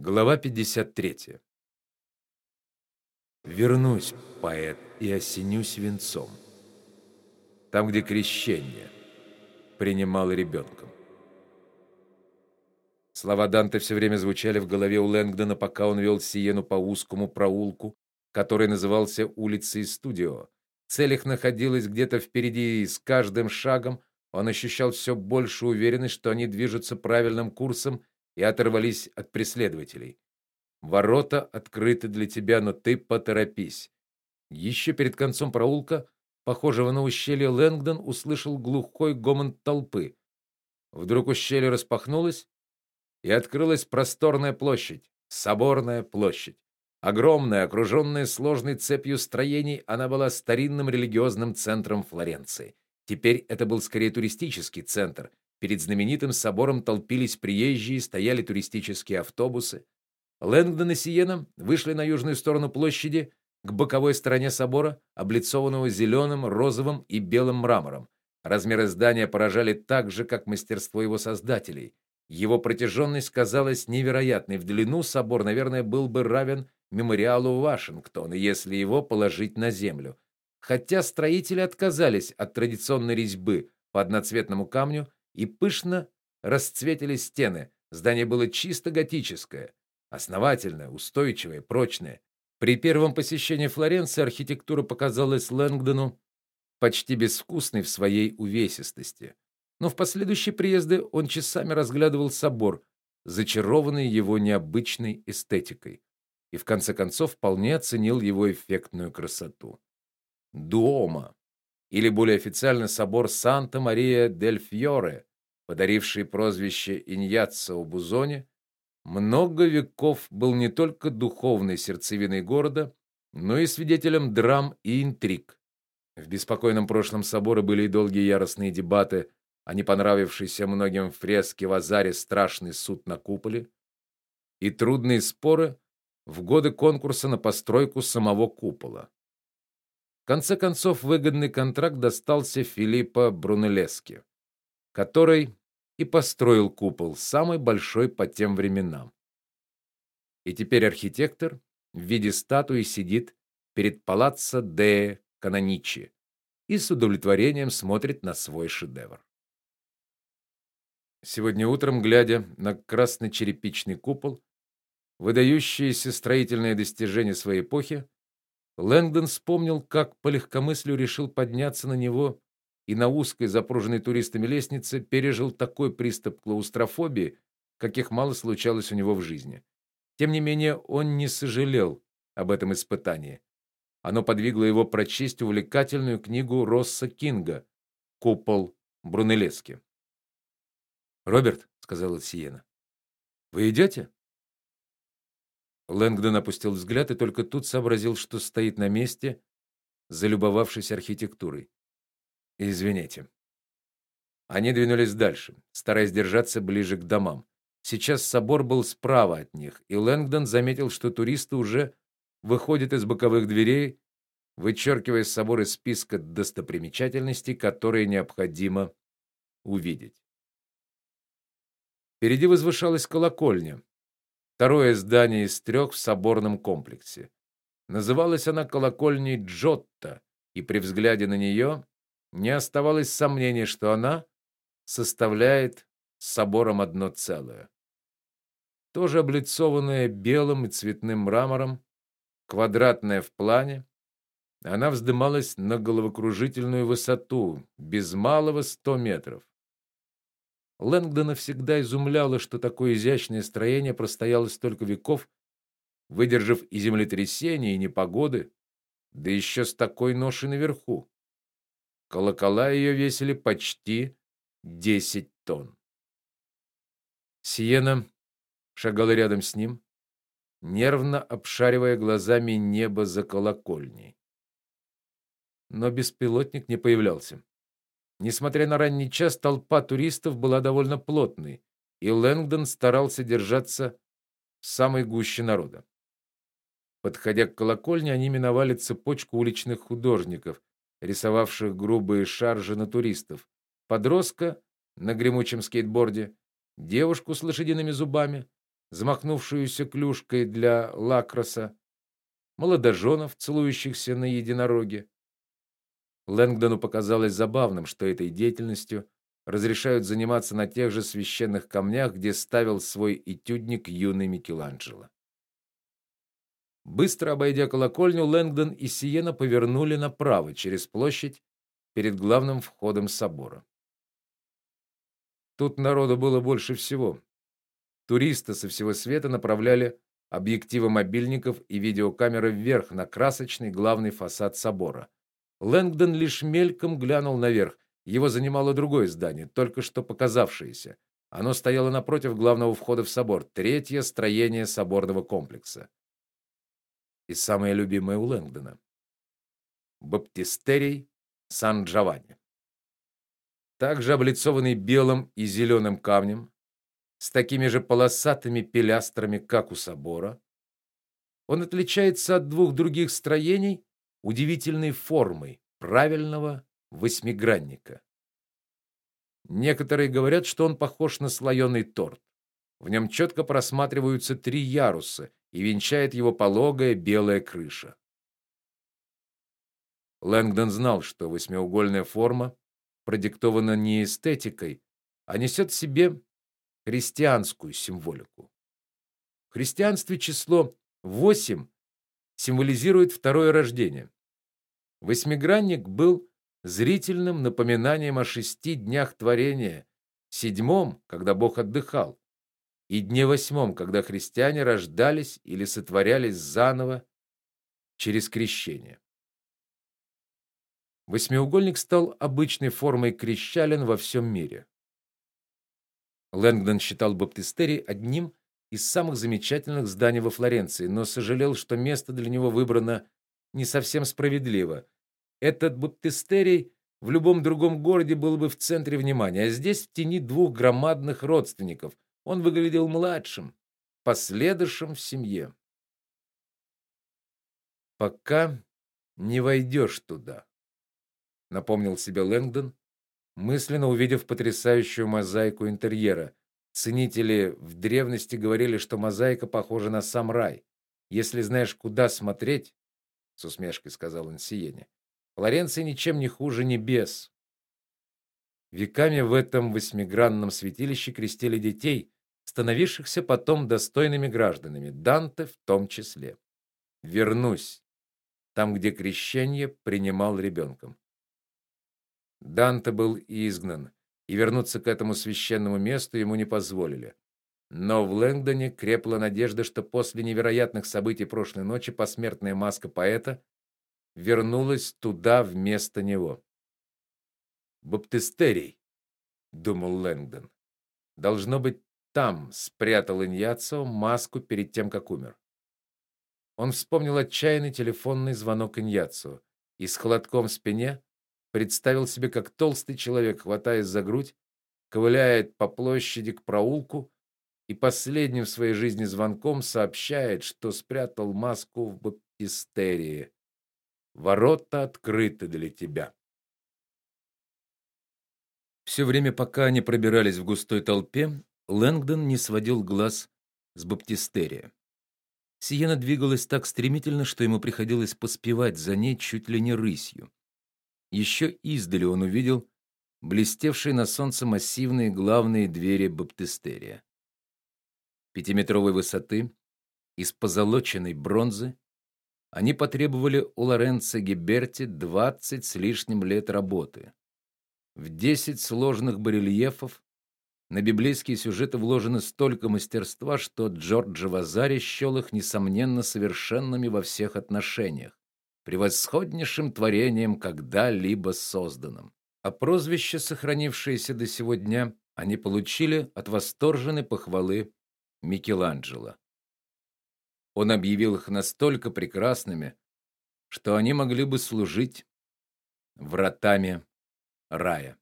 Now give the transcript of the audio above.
Глава 53. Вернусь, поэт, и осенюсь венцом. Там, где крещение принимал ребенком. Слова Данте все время звучали в голове у Лэнгдона, пока он вел Сиену по узкому проулку, который назывался улицей Студио. Цель их находилась где-то впереди, и с каждым шагом он ощущал все больше уверенность, что они движутся правильным курсом и оторвались от преследователей. Ворота открыты для тебя, но ты поторопись. Еще перед концом проулка, похожего на ущелье, Лэнгдон услышал глухой гомон толпы. Вдруг ущелье распахнулось, и открылась просторная площадь, соборная площадь. Огромная, окруженная сложной цепью строений, она была старинным религиозным центром Флоренции. Теперь это был скорее туристический центр, Перед знаменитым собором толпились приезжие, стояли туристические автобусы. Лэнгдон и Сиена вышли на южную сторону площади, к боковой стороне собора, облицованного зеленым, розовым и белым мрамором. Размеры здания поражали так же, как мастерство его создателей. Его протяженность казалась невероятной. В длину собор, наверное, был бы равен мемориалу Вашингтона, если его положить на землю. Хотя строители отказались от традиционной резьбы по одноцветному камню и пышно расцветили стены. Здание было чисто готическое, основательное, устойчивое, прочное. При первом посещении Флоренции архитектура показалась Лэнгдону почти безвкусной в своей увесистости. Но в последующие приезды он часами разглядывал собор, зачарованный его необычной эстетикой, и в конце концов вполне оценил его эффектную красоту. Дуомо, или более официально собор Санта-Мария-дель-Фьоре, подаривший прозвище Иньяццо Бузоне, много веков был не только духовной сердцевиной города, но и свидетелем драм и интриг. В беспокойном прошлом собора были и долгие яростные дебаты о не понравившейся многим фреске в Азаре Страшный суд на куполе и трудные споры в годы конкурса на постройку самого купола. Конце концов выгодный контракт достался Филиппо Брунеллески, который и построил купол, самый большой по тем временам. И теперь архитектор в виде статуи сидит перед палаццо де Каноничи и с удовлетворением смотрит на свой шедевр. Сегодня утром, глядя на красно-черепичный купол, выдающееся строительное достижение своей эпохи, Лэнгдон вспомнил, как по легкомыслию решил подняться на него и на узкой запруженной туристами лестнице пережил такой приступ клаустрофобии, каких мало случалось у него в жизни. Тем не менее, он не сожалел об этом испытании. Оно подвигло его прочесть увлекательную книгу Росса Кинга Купол Брунеллески. "Роберт", сказала Сиена. "Вы идете?» Лэнгдон опустил взгляд и только тут сообразил, что стоит на месте, залюбовавшись архитектурой. Извините. Они двинулись дальше, стараясь держаться ближе к домам. Сейчас собор был справа от них, и Лэнгдон заметил, что туристы уже выходят из боковых дверей, вычеркивая собор из списка достопримечательностей, которые необходимо увидеть. Впереди возвышалась колокольня, второе здание из трех в соборном комплексе. Называлась она колокольней Джотто, и при взгляде на нее не оставалось сомнений, что она составляет с собором одно целое. Тоже облицованная белым и цветным мрамором, квадратная в плане, она вздымалась на головокружительную высоту, без малого ста метров. Лэнгдона всегда изумляло, что такое изящное строение простояло столько веков, выдержав и землетрясения, и непогоды, да еще с такой ношей наверху. Колокола ее весили почти 10 тонн. Сиена шагала рядом с ним, нервно обшаривая глазами небо за колокольней. Но беспилотник не появлялся. Несмотря на ранний час, толпа туристов была довольно плотной, и Лэнгдон старался держаться в самой гуще народа. Подходя к колокольне, они миновали цепочку уличных художников, рисовавших грубые шаржи на туристов, подростка на гремучем скейтборде, девушку с лошадиными зубами, замахнувшуюся клюшкой для лакроса, молодоженов, целующихся на единороге. Лэнгдону показалось забавным, что этой деятельностью разрешают заниматься на тех же священных камнях, где ставил свой этюдник юный Микеланджело. Быстро обойдя колокольню, Лэнгдон и Сиена повернули направо через площадь перед главным входом собора. Тут народу было больше всего. Туристы со всего света направляли объективы мобильников и видеокамеры вверх на красочный главный фасад собора. Лэнгдон лишь мельком глянул наверх. Его занимало другое здание, только что показавшееся. Оно стояло напротив главного входа в собор, третье строение соборного комплекса. И самое любимое у Лэнгдона баптистерий Сан-Джованни. Также облицованный белым и зеленым камнем, с такими же полосатыми пилястрами, как у собора. Он отличается от двух других строений удивительной формой правильного восьмигранника. Некоторые говорят, что он похож на слоеный торт. В нем четко просматриваются три яруса и венчает его пологая белая крыша. Лэнгдон знал, что восьмиугольная форма продиктована не эстетикой, а несет в себе христианскую символику. В христианстве число 8 символизирует второе рождение. Восьмигранник был зрительным напоминанием о шести днях творения, седьмом, когда Бог отдыхал, и дне восьмом, когда христиане рождались или сотворялись заново через крещение. Восьмиугольник стал обычной формой крещалин во всем мире. Лэнгдон считал баптистерий одним из самых замечательных зданий во Флоренции, но сожалел, что место для него выбрано не совсем справедливо. Этот баптистерий в любом другом городе был бы в центре внимания, а здесь в тени двух громадных родственников. Он выглядел младшим, последующим в семье. Пока не войдешь туда, напомнил себе Лэнгдон, мысленно увидев потрясающую мозаику интерьера. Ценители в древности говорили, что мозаика похожа на сам рай. Если знаешь, куда смотреть, с усмешкой сказал Инсиене. Флоренция ничем не хуже небес. Веками в этом восьмигранном святилище крестили детей, становившихся потом достойными гражданами, Данте в том числе. Вернусь там, где крещение принимал ребенком. Данте был изгнан, и вернуться к этому священному месту ему не позволили. Но в Лэнгдоне крепла надежда, что после невероятных событий прошлой ночи посмертная маска поэта вернулась туда вместо него. Баптистерий, думал Лэнгдон. Должно быть, там спрятал Иньяцо маску перед тем, как умер. Он вспомнил отчаянный телефонный звонок Иньяцо и с холодком в спине представил себе, как толстый человек, хватаясь за грудь, ковыляет по площади к проулку и последним в своей жизни звонком сообщает, что спрятал маску в баптистерии. Ворота открыты для тебя. Все время, пока они пробирались в густой толпе, Лэнгдон не сводил глаз с баптистерия. Сиена двигалась так стремительно, что ему приходилось поспевать за ней чуть ли не рысью. Еще издали он увидел блестевшие на солнце массивные главные двери баптистерия. Пятиметровой высоты, из позолоченной бронзы, они потребовали у Лоренцо Гиберти двадцать с лишним лет работы. В десять сложных барельефов на библейские сюжеты вложено столько мастерства, что Джорджо Вазари счел их несомненно совершенными во всех отношениях превосходнейшим творением, когда-либо созданным. А прозвище, сохранившееся до сего дня, они получили от восторженной похвалы Микеланджело. Он объявил их настолько прекрасными, что они могли бы служить вратами рая.